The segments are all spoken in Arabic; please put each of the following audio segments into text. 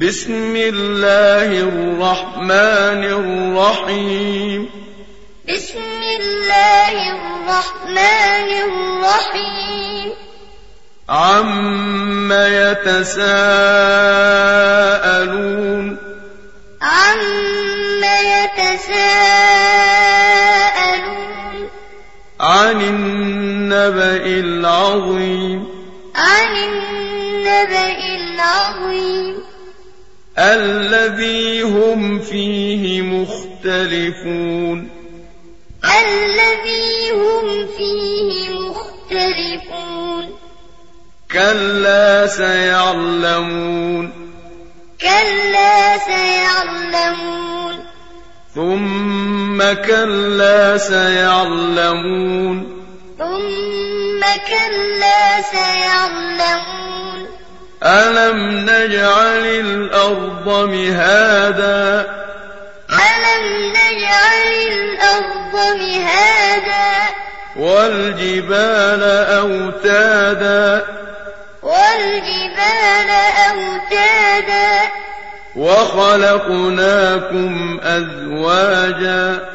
بسم الله الرحمن الرحيم. بسم الله الرحمن الرحيم. عم يتساءلون. عم يتساءلون. عن النبأ العظيم. عن النبأ العظيم. الذي هم فيه مختلفون. الذي هم فيه مختلفون. كلا سيعلمون. كلا سيعلمون. ثم كلا سيعلمون. ثم كلا سيعلمون. ألم نجعل الأرض مهادا ألم نجعل الأرض مهادا والجبال أوتادا والجبال أوتادا وخلقناكم أزواجا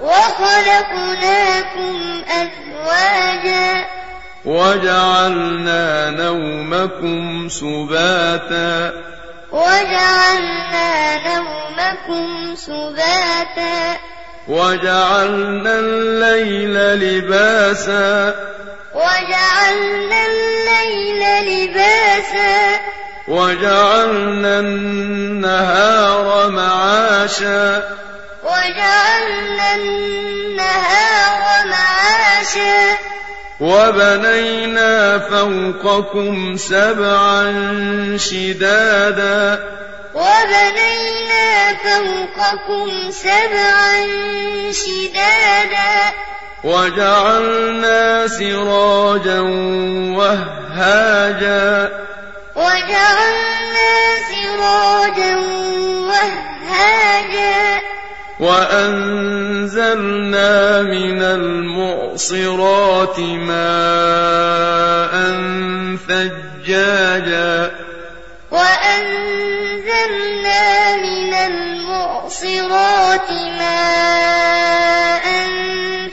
وخلقناكم أزواجا وجعلنا نومكم سباتا. وجعلنا نومكم سباتا. وجعلنا الليل لباسا. وجعلنا الليل لباسا. وجعلنا النهار معاشا. وجعلنا النهار معاشا. وبنينا فوقكم سبعا شدادا. وبنينا فوقكم سبعا شدادا. وجعلنا سراجا وهاجا. وجعلنا سراجا وهاجا. وأنزلنا من المعصرات ماء ثجاجا وأنزلنا من المعصرات ماء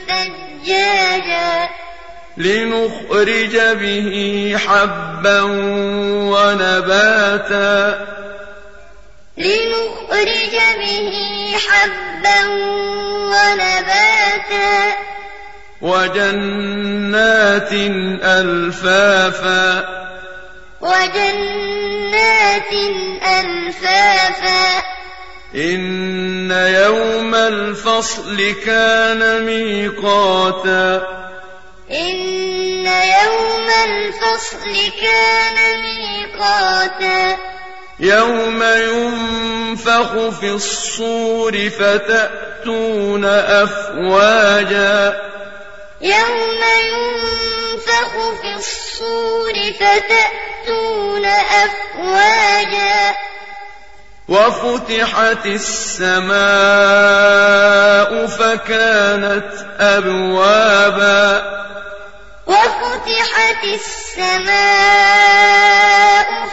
ثجاجا لنخرج به حبا ونباتا لنخرج به حبا ونباتا وجنات ألفافا وجنات ألفافا إن يوم الفصل كان ميقاتا إن يوم الفصل كان ميقاتا يوم ينفخ في الصور فتأتون أفواجا يوم ينفخ في الصور فتأتون أفواجا وفتحت السماء فكانت أبوابا وفتحت السماء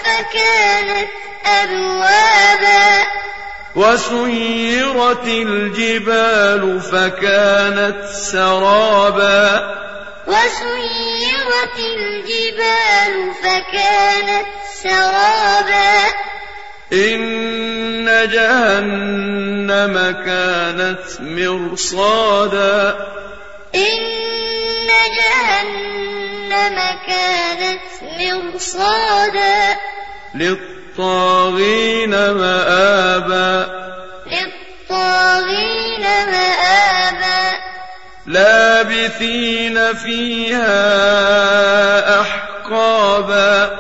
فكانت أبوابا. وسيرت الجبال فكانت سرابا. وسيرت الجبال فكانت سرابا. إن جهنم كانت مرصادا. إن جهنم كانت مرصادا. للطاغين مآبا. للطاغين مآبا. لابثين فيها أحقابا.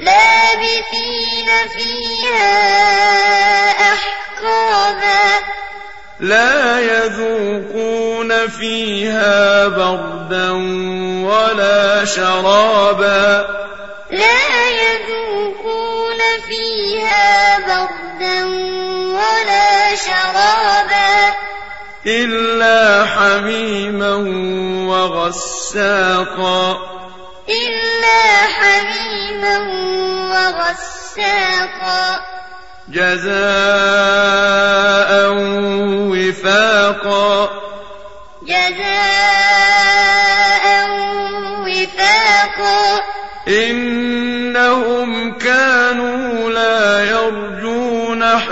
لابثين فيها أحقابا. لا يذوقون فيها بردا ولا شرابا. فيها بردا ولا شرابا إلا حميما وغساقا. إلا حميما وغساقا. جزاء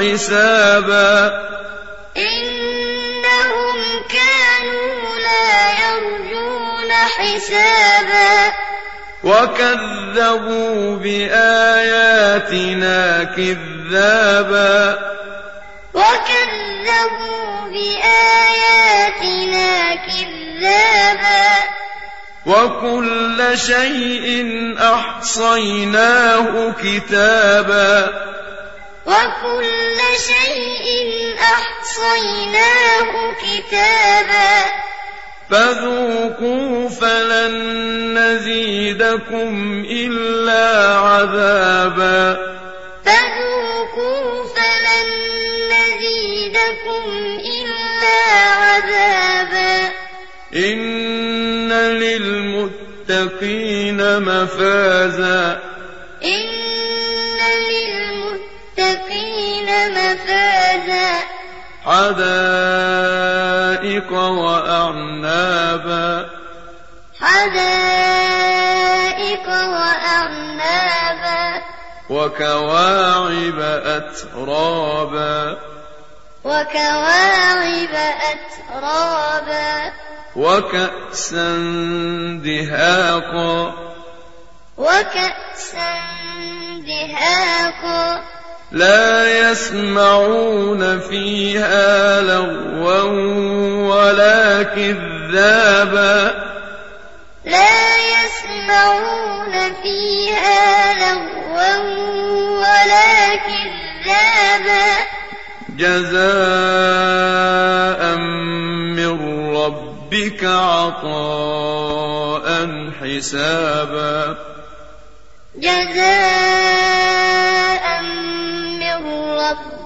حسابا. إنهم كانوا لا يرجون حسابا. وكذبوا بآياتنا كذابا. وكذبوا بآياتنا كذابا. وكل شيء أحصيناه كتابا. وكل شيء أحصيناه كتابا. فذوقوا فلن نزيدكم إلا عذابا. فذوقوا فلن نزيدكم إلا عذابا. إن للمتقين مفازا. حدائق وأعنابا. حدائق وأعنابا. وكواعب أترابا. وكواعب أترابا. وكأسا دهاقا. وكأسا دهاقا. لا يسمعون فيها لغوا ولا كذابا. لا يسمعون فيها لغوا ولا كذابا. جزاء من ربك عطاء حسابا. جزاء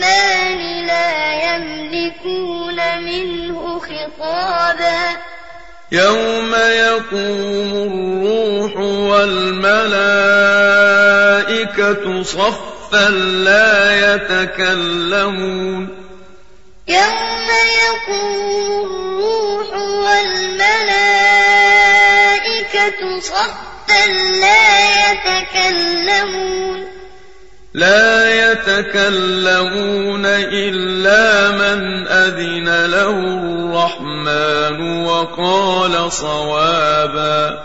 لا يملكون منه خطابا. يوم يقوم الروح والملائكة صفا لا يتكلمون. يوم يقوم الروح والملائكة صفا لا يتكلمون. لا يتكلمون إلا من أذن له الرحمن وقال صوابا.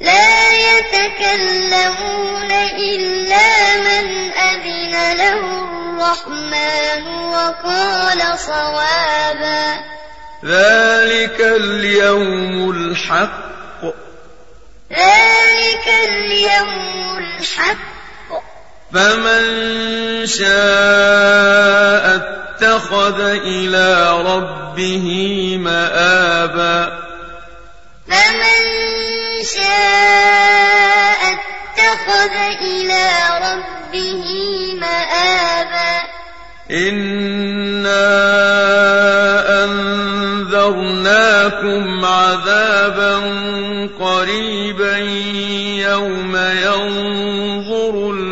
لا يتكلمون إلا من أذن له الرحمن وقال صوابا. ذلك اليوم الحق. ذلك اليوم الحق. فمن شاء اتخذ إلى ربه مآبا فمن شاء اتخذ إلى ربه مآبا إنا أنذرناكم عذابا قريبا يوم ينظر